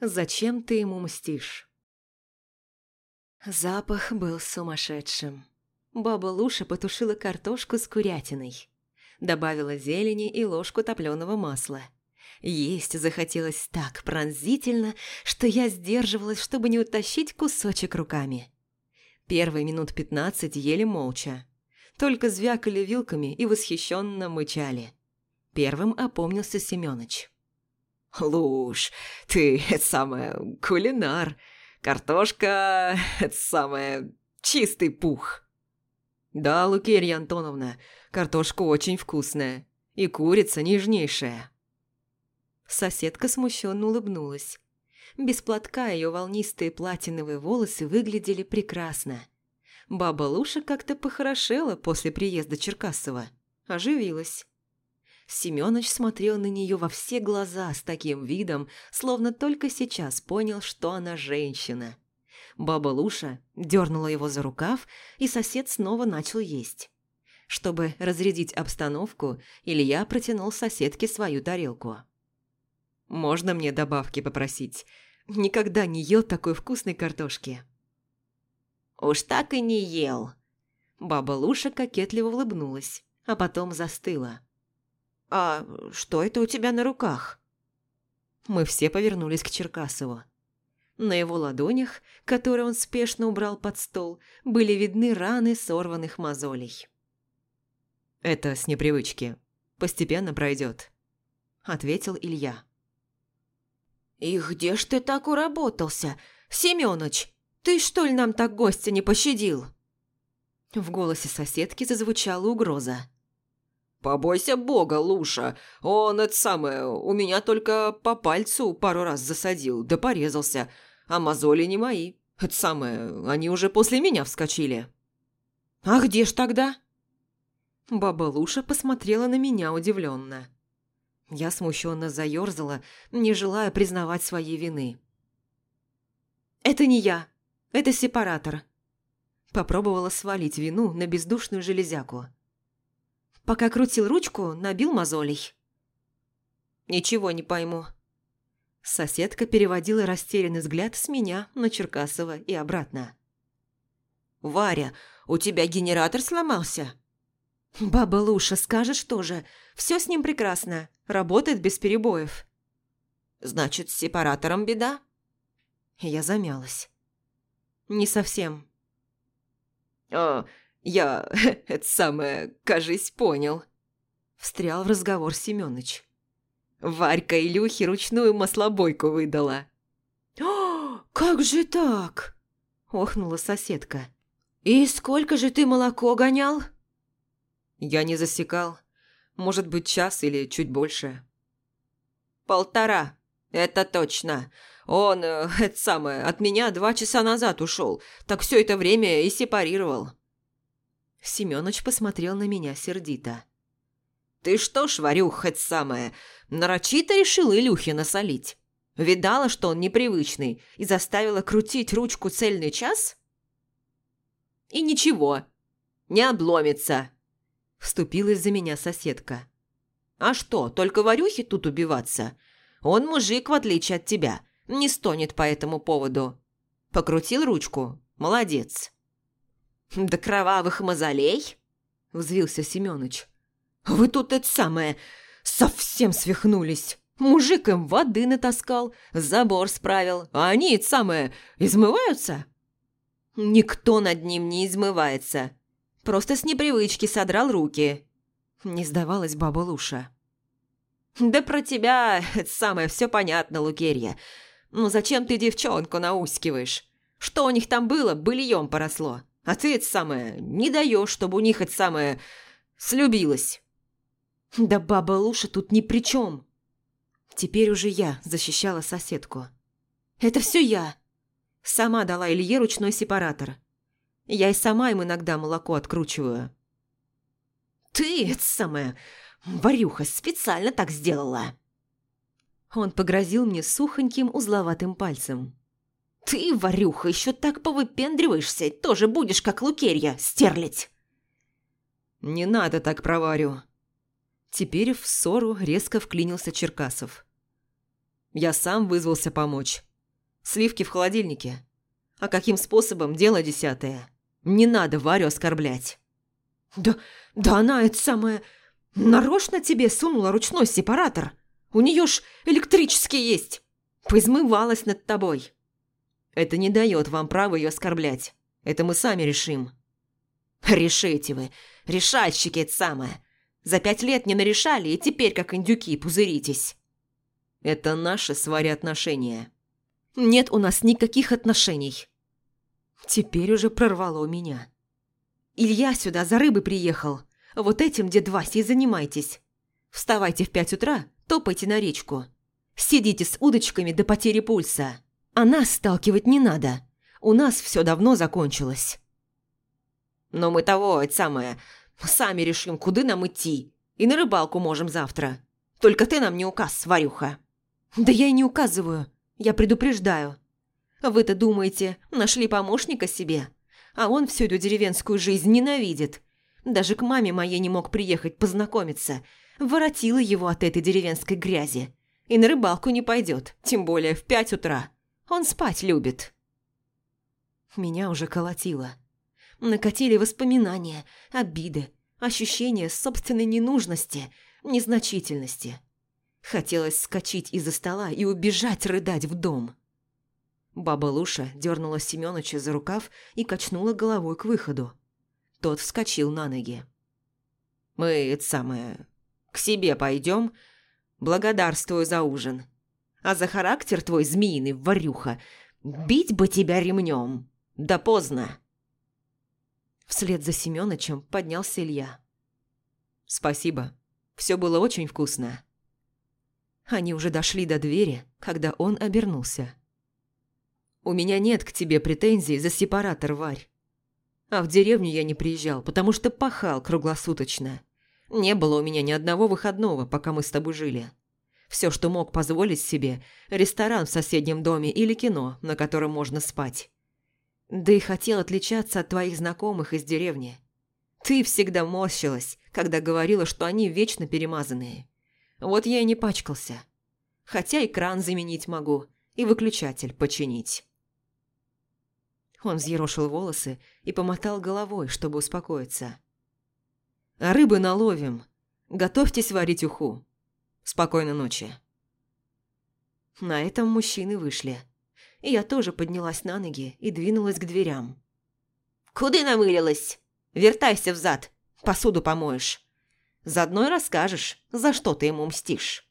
Зачем ты ему мстишь? Запах был сумасшедшим. Баба Луша потушила картошку с курятиной. Добавила зелени и ложку топленого масла. Есть захотелось так пронзительно, что я сдерживалась, чтобы не утащить кусочек руками. Первые минут пятнадцать ели молча. Только звякали вилками и восхищенно мычали. Первым опомнился Семёныч. «Луж, ты это самое, кулинар. Картошка – это самое, чистый пух». «Да, Лукерья Антоновна, картошка очень вкусная. И курица нежнейшая». Соседка смущенно улыбнулась. Без платка ее волнистые платиновые волосы выглядели прекрасно. Баба Луша как-то похорошела после приезда Черкасова. Оживилась. Семёныч смотрел на нее во все глаза с таким видом, словно только сейчас понял, что она женщина. Баба Луша дернула его за рукав, и сосед снова начал есть. Чтобы разрядить обстановку, Илья протянул соседке свою тарелку. «Можно мне добавки попросить? Никогда не ел такой вкусной картошки». «Уж так и не ел». Баба Луша кокетливо улыбнулась, а потом застыла. «А что это у тебя на руках?» Мы все повернулись к Черкасову. На его ладонях, которые он спешно убрал под стол, были видны раны сорванных мозолей. «Это с непривычки. Постепенно пройдет», — ответил Илья. «И где ж ты так уработался? Семёныч, ты что ли нам так гостя не пощадил?» В голосе соседки зазвучала угроза. «Побойся бога, Луша. Он, это самое, у меня только по пальцу пару раз засадил, да порезался. А мозоли не мои. Это самое, они уже после меня вскочили». «А где ж тогда?» Баба Луша посмотрела на меня удивленно. Я смущенно заерзала, не желая признавать своей вины. «Это не я. Это сепаратор». Попробовала свалить вину на бездушную железяку. Пока крутил ручку, набил мозолей. «Ничего не пойму». Соседка переводила растерянный взгляд с меня на Черкасова и обратно. «Варя, у тебя генератор сломался?» «Баба Луша, скажешь тоже. Все с ним прекрасно. Работает без перебоев». «Значит, с сепаратором беда?» Я замялась. «Не совсем». «О, «Я, это самое, кажись, понял», – встрял в разговор Семёныч. «Варька Илюхе ручную маслобойку выдала». «О, как же так?» – охнула соседка. «И сколько же ты молоко гонял?» Я не засекал. Может быть, час или чуть больше. «Полтора, это точно. Он, э, это самое, от меня два часа назад ушел, так все это время и сепарировал». Семёныч посмотрел на меня сердито. «Ты что ж, Варюх, хоть самое, нарочито решил Илюхе насолить? Видала, что он непривычный, и заставила крутить ручку цельный час?» «И ничего, не обломится», – вступилась за меня соседка. «А что, только Варюхе тут убиваться? Он мужик, в отличие от тебя, не стонет по этому поводу. Покрутил ручку, молодец». «До кровавых мозолей?» – взвился Семёныч. «Вы тут это самое, совсем свихнулись. Мужик им воды натаскал, забор справил, а они это самое, измываются?» «Никто над ним не измывается. Просто с непривычки содрал руки». Не сдавалась баба Луша. «Да про тебя это самое все понятно, Лукерья. Ну зачем ты девчонку наускиваешь? Что у них там было, быльем поросло?» А ты это самое не даешь, чтобы у них это самое слюбилось. Да баба Луша тут ни при чем. Теперь уже я защищала соседку. Это все я. Сама дала Илье ручной сепаратор. Я и сама им иногда молоко откручиваю. Ты это самое, Варюха, специально так сделала. Он погрозил мне сухоньким узловатым пальцем. «Ты, Варюха, еще так повыпендриваешься, тоже будешь как Лукерья, стерлить!» «Не надо так про Варю!» Теперь в ссору резко вклинился Черкасов. «Я сам вызвался помочь. Сливки в холодильнике. А каким способом – дело десятое. Не надо Варю оскорблять. Да, да она это самое... Нарочно тебе сунула ручной сепаратор. У нее ж электрический есть. Поизмывалась над тобой. Это не дает вам права ее оскорблять. Это мы сами решим. Решите вы. Решальщики это самое. За пять лет не нарешали, и теперь как индюки пузыритесь. Это наши с Варей отношения. Нет у нас никаких отношений. Теперь уже прорвало у меня. Илья сюда за рыбой приехал. Вот этим, дед Вася, и занимайтесь. Вставайте в пять утра, топайте на речку. Сидите с удочками до потери пульса. А нас сталкивать не надо. У нас все давно закончилось. Но мы того, это самое, сами решим, куда нам идти. И на рыбалку можем завтра. Только ты нам не указ, Варюха. Да я и не указываю. Я предупреждаю. Вы-то думаете, нашли помощника себе? А он всю эту деревенскую жизнь ненавидит. Даже к маме моей не мог приехать познакомиться. Воротила его от этой деревенской грязи. И на рыбалку не пойдет, тем более в пять утра. Он спать любит. Меня уже колотило. Накатили воспоминания, обиды, ощущение собственной ненужности, незначительности. Хотелось скочить из-за стола и убежать рыдать в дом. Баба Луша дернула Семёныча за рукав и качнула головой к выходу. Тот вскочил на ноги. «Мы, это самое, к себе пойдем. Благодарствую за ужин. А за характер твой, змеиный, варюха, бить бы тебя ремнем. Да поздно!» Вслед за Семёнычем поднялся Илья. «Спасибо. Все было очень вкусно». Они уже дошли до двери, когда он обернулся. «У меня нет к тебе претензий за сепаратор, Варь. А в деревню я не приезжал, потому что пахал круглосуточно. Не было у меня ни одного выходного, пока мы с тобой жили. Все, что мог позволить себе – ресторан в соседнем доме или кино, на котором можно спать. Да и хотел отличаться от твоих знакомых из деревни. Ты всегда морщилась, когда говорила, что они вечно перемазанные. Вот я и не пачкался. Хотя и кран заменить могу, и выключатель починить. Он взъерошил волосы и помотал головой, чтобы успокоиться. «А рыбы наловим. Готовьтесь варить уху. Спокойной ночи». На этом мужчины вышли. И я тоже поднялась на ноги и двинулась к дверям. «Куда намылилась? Вертайся взад, посуду помоешь. Заодно и расскажешь, за что ты ему мстишь».